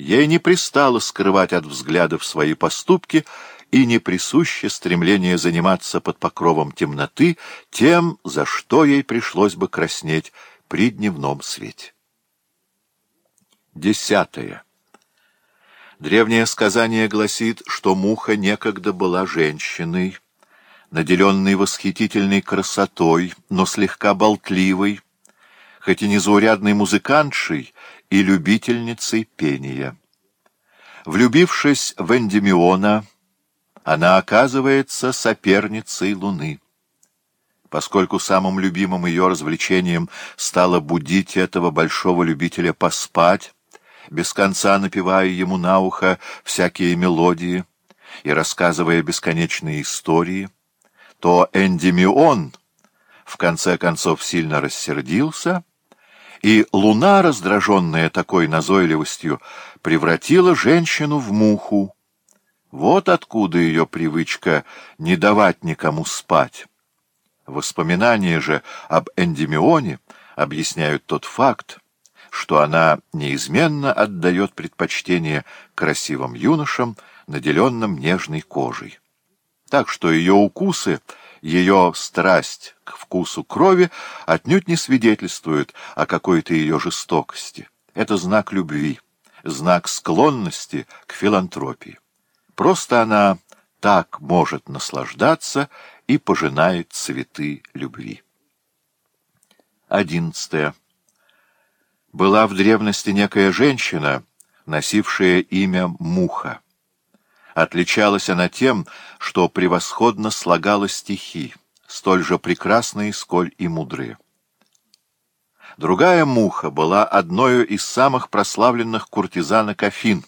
Ей не пристало скрывать от взглядов свои поступки и не присуще стремление заниматься под покровом темноты тем, за что ей пришлось бы краснеть при дневном свете. Десятое. Древнее сказание гласит, что муха некогда была женщиной, наделенной восхитительной красотой, но слегка болтливой, хоть и незаурядной музыкантшей и любительницей пения. Влюбившись в Эндемиона, она оказывается соперницей Луны. Поскольку самым любимым ее развлечением стало будить этого большого любителя поспать, без конца напевая ему на ухо всякие мелодии и рассказывая бесконечные истории, то Эндемион — в конце концов сильно рассердился и луна, раздраженная такой назойливостью, превратила женщину в муху. Вот откуда ее привычка не давать никому спать. Воспоминания же об Эндемионе объясняют тот факт, что она неизменно отдает предпочтение красивым юношам, наделенным нежной кожей. Так что ее укусы — ее страсть к вкусу крови отнюдь не свидетельствует о какой-то ее жестокости. Это знак любви, знак склонности к филантропии. Просто она так может наслаждаться и пожинает цветы любви. Одиннадцатое. Была в древности некая женщина, носившая имя Муха. Отличалась она тем, что превосходно слагала стихи, столь же прекрасные, сколь и мудрые. Другая муха была одной из самых прославленных куртизанок Афин.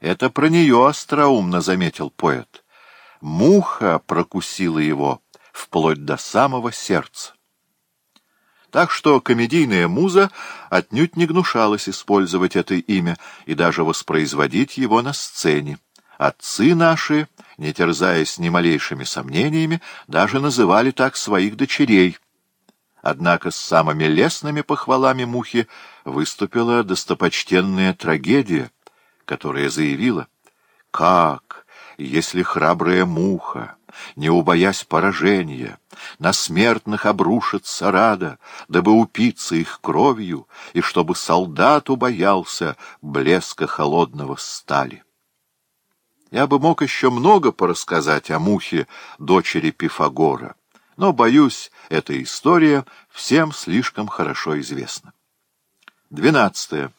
Это про нее остроумно заметил поэт. Муха прокусила его вплоть до самого сердца. Так что комедийная муза отнюдь не гнушалась использовать это имя и даже воспроизводить его на сцене. Отцы наши, не терзаясь ни малейшими сомнениями, даже называли так своих дочерей. Однако с самыми лестными похвалами Мухи выступила достопочтенная трагедия, которая заявила «Как, если храбрая Муха, не убоясь поражения, на смертных обрушится рада, дабы упиться их кровью, и чтобы солдат убоялся блеска холодного стали?» Я бы мог еще много порассказать о мухе, дочери Пифагора, но, боюсь, эта история всем слишком хорошо известна. Двенадцатое.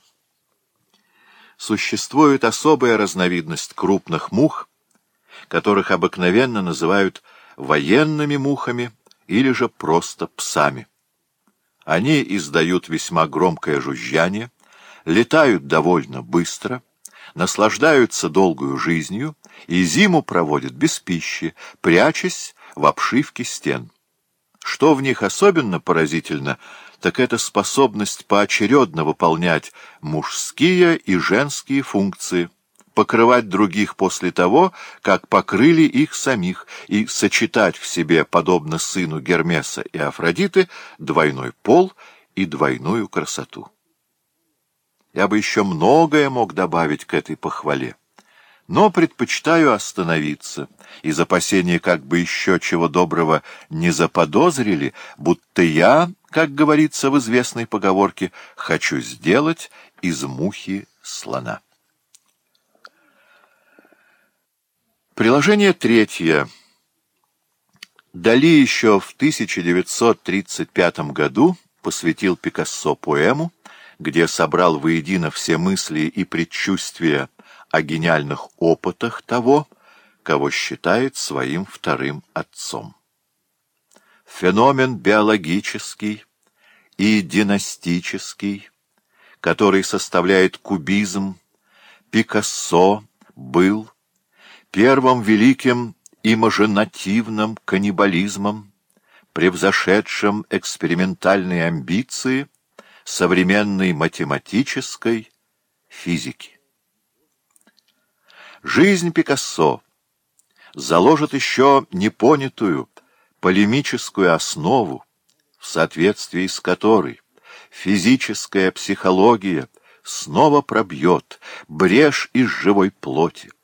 Существует особая разновидность крупных мух, которых обыкновенно называют военными мухами или же просто псами. Они издают весьма громкое жужжание, летают довольно быстро — наслаждаются долгую жизнью и зиму проводят без пищи, прячась в обшивке стен. Что в них особенно поразительно, так это способность поочередно выполнять мужские и женские функции, покрывать других после того, как покрыли их самих, и сочетать в себе, подобно сыну Гермеса и Афродиты, двойной пол и двойную красоту. Я бы еще многое мог добавить к этой похвале. Но предпочитаю остановиться, из опасения, как бы еще чего доброго не заподозрили, будто я, как говорится в известной поговорке, хочу сделать из мухи слона. Приложение третье. Дали еще в 1935 году посвятил Пикассо поэму, где собрал воедино все мысли и предчувствия о гениальных опытах того, кого считает своим вторым отцом. Феномен биологический и династический, который составляет кубизм, Пикассо был первым великим имажинативным каннибализмом, превзошедшим экспериментальные амбиции – современной математической физики. Жизнь Пикассо заложит еще непонятую полемическую основу, в соответствии с которой физическая психология снова пробьет брешь из живой плоти,